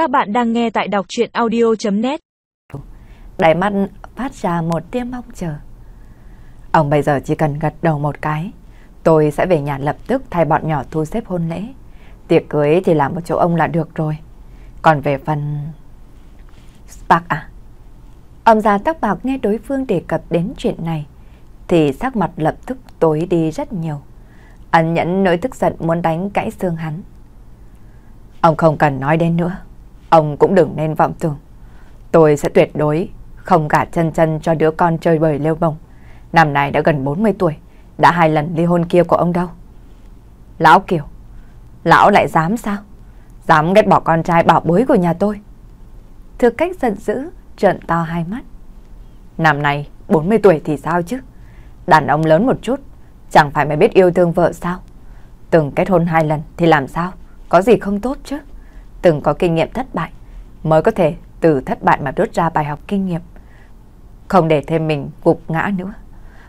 Các bạn đang nghe tại đọc chuyện audio.net Đáy mắt phát ra một tia mong chờ. Ông bây giờ chỉ cần gật đầu một cái, tôi sẽ về nhà lập tức thay bọn nhỏ thu xếp hôn lễ. Tiệc cưới thì làm một chỗ ông là được rồi. Còn về phần... Spark à? Ông già tóc bạc nghe đối phương đề cập đến chuyện này, thì sắc mặt lập tức tối đi rất nhiều. Ẩn nhẫn nỗi tức giận muốn đánh cãi xương hắn. Ông không cần nói đến nữa. Ông cũng đừng nên vọng tưởng. Tôi sẽ tuyệt đối không gả chân chân cho đứa con chơi bời lêu bồng. Năm nay đã gần 40 tuổi, đã hai lần ly hôn kia của ông đâu. Lão Kiều, lão lại dám sao? Dám ghét bỏ con trai bảo bối của nhà tôi. Thư cách giận dữ, trợn to hai mắt. Năm nay 40 tuổi thì sao chứ? Đàn ông lớn một chút, chẳng phải mày biết yêu thương vợ sao? Từng kết hôn hai lần thì làm sao? Có gì không tốt chứ? Từng có kinh nghiệm thất bại mới có thể từ thất bại mà rút ra bài học kinh nghiệm. Không để thêm mình gục ngã nữa.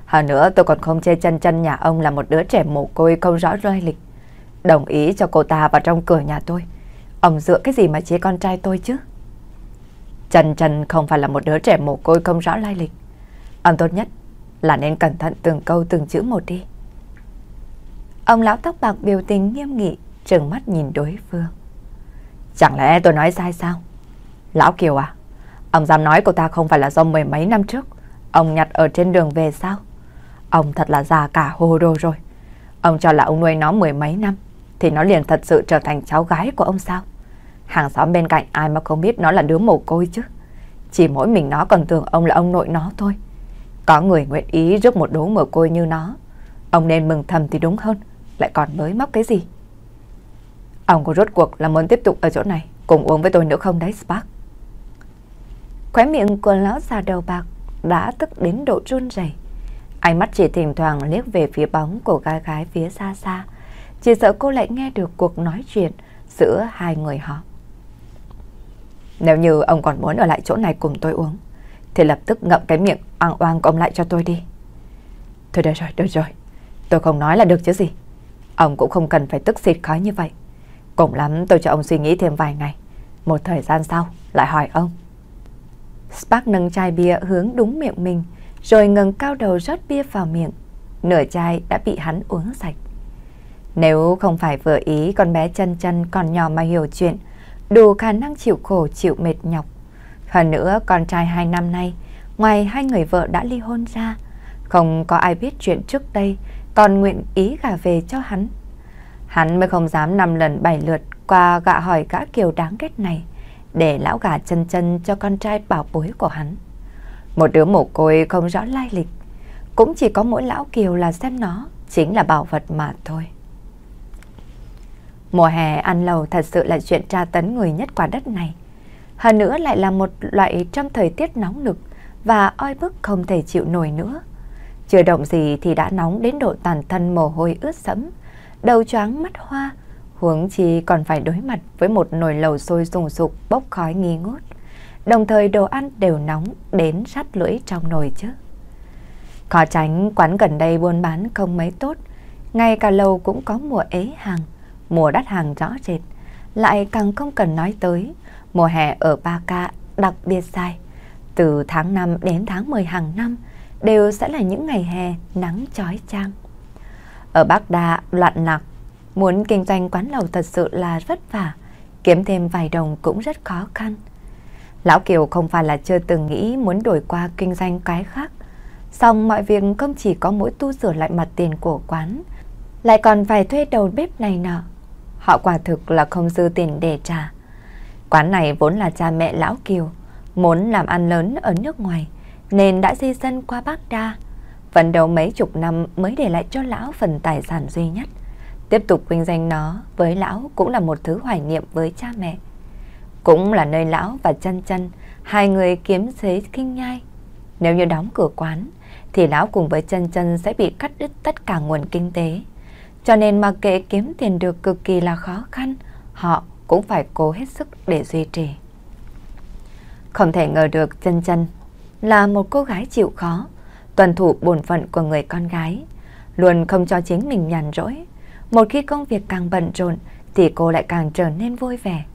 Hơn nữa tôi còn không chê chân chân nhà ông là một đứa trẻ mồ côi không rõ lai lịch. Đồng ý cho cô ta vào trong cửa nhà tôi. Ông dựa cái gì mà chế con trai tôi chứ? Trần Trần không phải là một đứa trẻ mồ côi không rõ lai lịch. Ông tốt nhất là nên cẩn thận từng câu từng chữ một đi. Ông lão tóc bạc biểu tình nghiêm nghị, trừng mắt nhìn đối phương. Chẳng lẽ tôi nói sai sao? Lão Kiều à, ông dám nói cô ta không phải là do mười mấy năm trước, ông nhặt ở trên đường về sao? Ông thật là già cả hồ đồ rồi. Ông cho là ông nuôi nó mười mấy năm, thì nó liền thật sự trở thành cháu gái của ông sao? Hàng xóm bên cạnh ai mà không biết nó là đứa mồ côi chứ. Chỉ mỗi mình nó còn tưởng ông là ông nội nó thôi. Có người nguyện ý giúp một đứa mồ côi như nó. Ông nên mừng thầm thì đúng hơn. Lại còn mới móc cái gì? Ông có rốt cuộc là muốn tiếp tục ở chỗ này cùng uống với tôi nữa không đấy Spark? Khóe miệng của lão già đầu bạc đã tức đến độ run rẩy. Ánh mắt chỉ thỉnh thoảng liếc về phía bóng của gái gái phía xa xa. Chỉ sợ cô lại nghe được cuộc nói chuyện giữa hai người họ. Nếu như ông còn muốn ở lại chỗ này cùng tôi uống, thì lập tức ngậm cái miệng oang oang của ông lại cho tôi đi. Thôi được rồi, được rồi. Tôi không nói là được chứ gì. Ông cũng không cần phải tức xịt khói như vậy. Cùng lắm tôi cho ông suy nghĩ thêm vài ngày. Một thời gian sau, lại hỏi ông. Spark nâng chai bia hướng đúng miệng mình, rồi ngừng cao đầu rót bia vào miệng. Nửa chai đã bị hắn uống sạch. Nếu không phải vừa ý con bé chân chân còn nhỏ mà hiểu chuyện, đủ khả năng chịu khổ chịu mệt nhọc. Hơn nữa con trai hai năm nay, ngoài hai người vợ đã ly hôn ra, không có ai biết chuyện trước đây, còn nguyện ý gả về cho hắn. Hắn mới không dám năm lần bảy lượt qua gạ hỏi gã kiều đáng ghét này, để lão gả chân chân cho con trai bảo bối của hắn. Một đứa mồ côi không rõ lai lịch, cũng chỉ có mỗi lão kiều là xem nó chính là bảo vật mà thôi. Mùa hè ăn lầu thật sự là chuyện tra tấn người nhất quả đất này. Hơn nữa lại là một loại trong thời tiết nóng nực và oi bức không thể chịu nổi nữa. Chưa động gì thì đã nóng đến độ toàn thân mồ hôi ướt sẫm, đầu choáng mắt hoa, huống chi còn phải đối mặt với một nồi lầu sôi sùng sục bốc khói nghi ngút. Đồng thời đồ ăn đều nóng đến sát lưỡi trong nồi chứ. Khó tránh quán gần đây buôn bán không mấy tốt, ngay cả lầu cũng có mùa ế hàng, mùa đắt hàng rõ rệt, lại càng không cần nói tới, mùa hè ở Ba Ca đặc biệt dài. Từ tháng 5 đến tháng 10 hàng năm đều sẽ là những ngày hè nắng chói chang. Ở Bắc Đa loạn lạc, muốn kinh doanh quán lầu thật sự là vất vả, kiếm thêm vài đồng cũng rất khó khăn. Lão Kiều không phải là chưa từng nghĩ muốn đổi qua kinh doanh cái khác. Xong mọi việc không chỉ có mỗi tu sửa lại mặt tiền của quán, lại còn phải thuê đầu bếp này nọ. Họ quả thực là không dư tiền để trả. Quán này vốn là cha mẹ Lão Kiều, muốn làm ăn lớn ở nước ngoài, nên đã di dân qua Bắc Đa. Phần đầu mấy chục năm mới để lại cho Lão phần tài sản duy nhất. Tiếp tục vinh danh nó với Lão cũng là một thứ hoài niệm với cha mẹ. Cũng là nơi Lão và chân chân, hai người kiếm xế kinh nhai. Nếu như đóng cửa quán, thì Lão cùng với chân chân sẽ bị cắt đứt tất cả nguồn kinh tế. Cho nên mặc kệ kiếm tiền được cực kỳ là khó khăn, họ cũng phải cố hết sức để duy trì. Không thể ngờ được chân chân là một cô gái chịu khó, tuân thủ bổn phận của người con gái, luôn không cho chính mình nhàn rỗi. Một khi công việc càng bận rộn thì cô lại càng trở nên vui vẻ.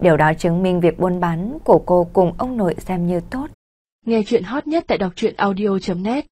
Điều đó chứng minh việc buôn bán của cô cùng ông nội xem như tốt. Nghe chuyện hot nhất tại đọc truyện audio.net